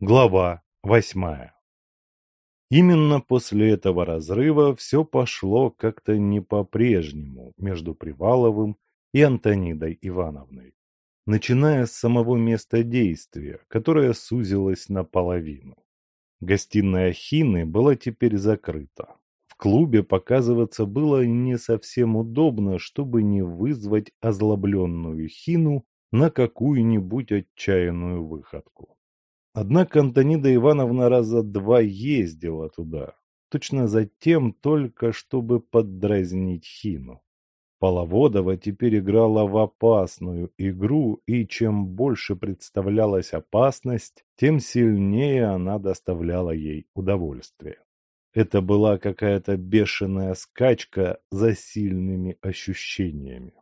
Глава восьмая Именно после этого разрыва все пошло как-то не по-прежнему между Приваловым и Антонидой Ивановной, начиная с самого места действия, которое сузилось наполовину. Гостиная Хины была теперь закрыта. В клубе показываться было не совсем удобно, чтобы не вызвать озлобленную Хину на какую-нибудь отчаянную выходку. Однако Антонида Ивановна раза два ездила туда, точно за тем только, чтобы поддразнить Хину. Половодова теперь играла в опасную игру, и чем больше представлялась опасность, тем сильнее она доставляла ей удовольствие. Это была какая-то бешеная скачка за сильными ощущениями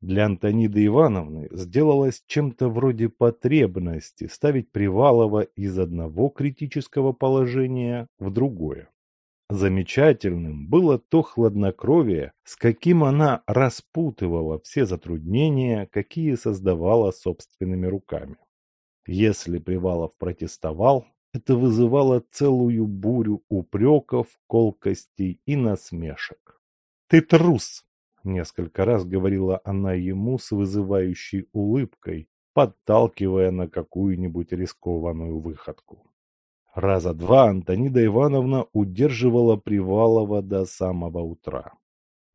для Антониды Ивановны сделалось чем-то вроде потребности ставить Привалова из одного критического положения в другое. Замечательным было то хладнокровие, с каким она распутывала все затруднения, какие создавала собственными руками. Если Привалов протестовал, это вызывало целую бурю упреков, колкостей и насмешек. «Ты трус!» Несколько раз говорила она ему с вызывающей улыбкой, подталкивая на какую-нибудь рискованную выходку. Раза два Антонида Ивановна удерживала Привалова до самого утра.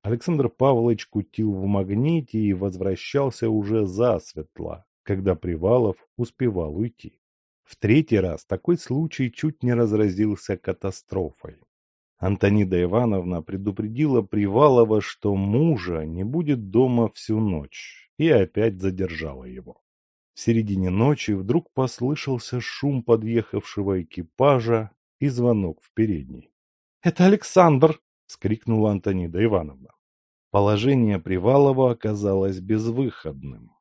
Александр Павлович кутил в магните и возвращался уже засветло, когда Привалов успевал уйти. В третий раз такой случай чуть не разразился катастрофой. Антонида Ивановна предупредила Привалова, что мужа не будет дома всю ночь, и опять задержала его. В середине ночи вдруг послышался шум подъехавшего экипажа и звонок в передней. «Это Александр!» — скрикнула Антонида Ивановна. Положение Привалова оказалось безвыходным.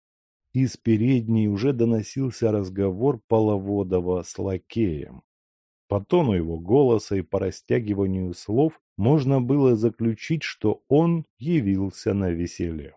Из передней уже доносился разговор Половодова с лакеем. По тону его голоса и по растягиванию слов можно было заключить, что он явился на веселье.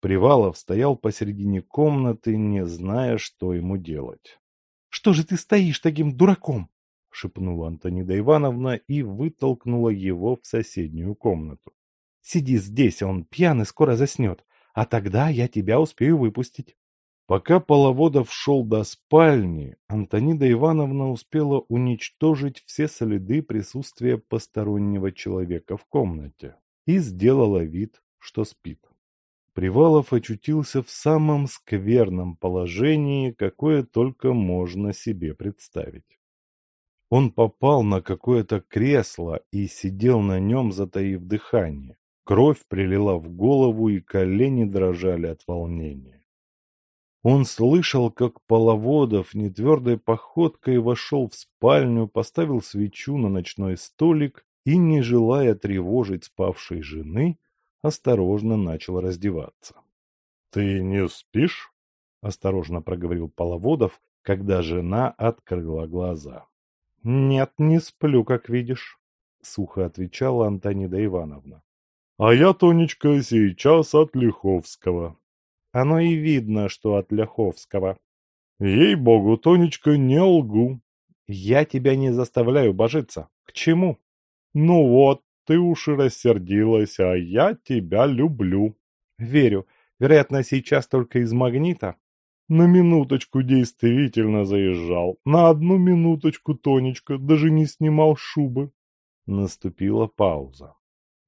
Привалов стоял посередине комнаты, не зная, что ему делать. — Что же ты стоишь таким дураком? — шепнула Антонида Ивановна и вытолкнула его в соседнюю комнату. — Сиди здесь, он пьяный скоро заснет, а тогда я тебя успею выпустить. Пока Половодов шел до спальни, Антонида Ивановна успела уничтожить все следы присутствия постороннего человека в комнате и сделала вид, что спит. Привалов очутился в самом скверном положении, какое только можно себе представить. Он попал на какое-то кресло и сидел на нем, затаив дыхание. Кровь прилила в голову, и колени дрожали от волнения. Он слышал, как Половодов нетвердой походкой вошел в спальню, поставил свечу на ночной столик и, не желая тревожить спавшей жены, осторожно начал раздеваться. — Ты не спишь? — осторожно проговорил Половодов, когда жена открыла глаза. — Нет, не сплю, как видишь, — сухо отвечала Антонида Ивановна. — А я, Тонечка, сейчас от Лиховского. Оно и видно, что от Ляховского. Ей-богу, Тонечка, не лгу. Я тебя не заставляю божиться. К чему? Ну вот, ты уж и рассердилась, а я тебя люблю. Верю. Вероятно, сейчас только из магнита. На минуточку действительно заезжал. На одну минуточку, Тонечка, даже не снимал шубы. Наступила пауза.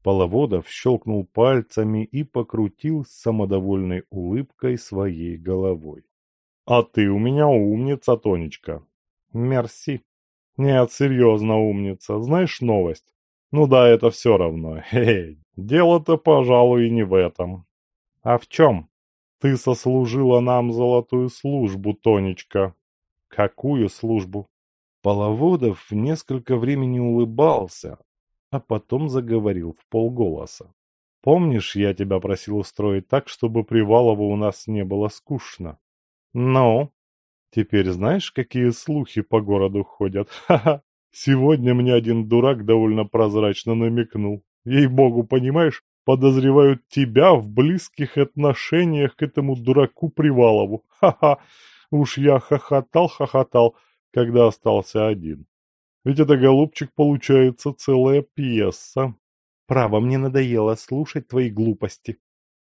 Половодов щелкнул пальцами и покрутил с самодовольной улыбкой своей головой. — А ты у меня умница, Тонечка. — Мерси. — Нет, серьезно умница. Знаешь новость? Ну да, это все равно. Эй, дело-то, пожалуй, и не в этом. — А в чем? — Ты сослужила нам золотую службу, Тонечка. — Какую службу? Половодов несколько времени улыбался, а потом заговорил в полголоса. «Помнишь, я тебя просил устроить так, чтобы Привалову у нас не было скучно?» «Ну?» «Теперь знаешь, какие слухи по городу ходят? Ха-ха! Сегодня мне один дурак довольно прозрачно намекнул. Ей-богу, понимаешь, подозревают тебя в близких отношениях к этому дураку Привалову. Ха-ха! Уж я хохотал-хохотал, когда остался один. Ведь это, голубчик, получается целая пьеса. Право, мне надоело слушать твои глупости.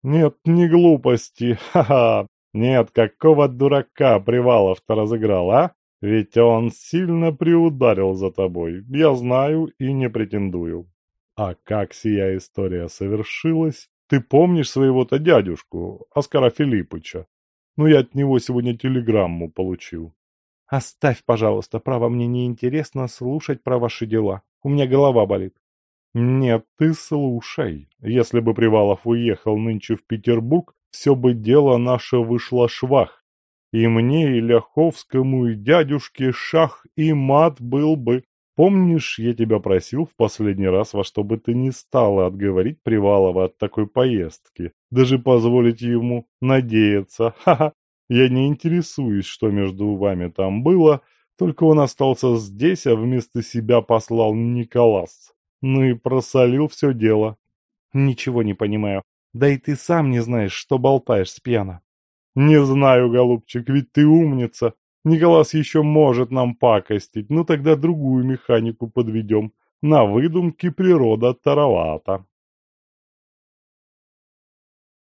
Нет, не глупости, ха-ха. Нет, какого дурака Привалов-то разыграл, а? Ведь он сильно приударил за тобой, я знаю и не претендую. А как сия история совершилась, ты помнишь своего-то дядюшку, Оскара Филиппыча? Ну, я от него сегодня телеграмму получил. Оставь, пожалуйста, право, мне не интересно слушать про ваши дела. У меня голова болит. Нет, ты слушай. Если бы Привалов уехал нынче в Петербург, все бы дело наше вышло швах. И мне, и Ляховскому, и дядюшке шах и мат был бы. Помнишь, я тебя просил в последний раз, во что бы ты не стала отговорить Привалова от такой поездки, даже позволить ему надеяться. Ха-ха, я не интересуюсь, что между вами там было, только он остался здесь, а вместо себя послал Николас. Ну и просолил все дело. Ничего не понимаю. Да и ты сам не знаешь, что болтаешь с пьяна. Не знаю, голубчик, ведь ты умница. Николас еще может нам пакостить, ну тогда другую механику подведем. На выдумке природа таровата.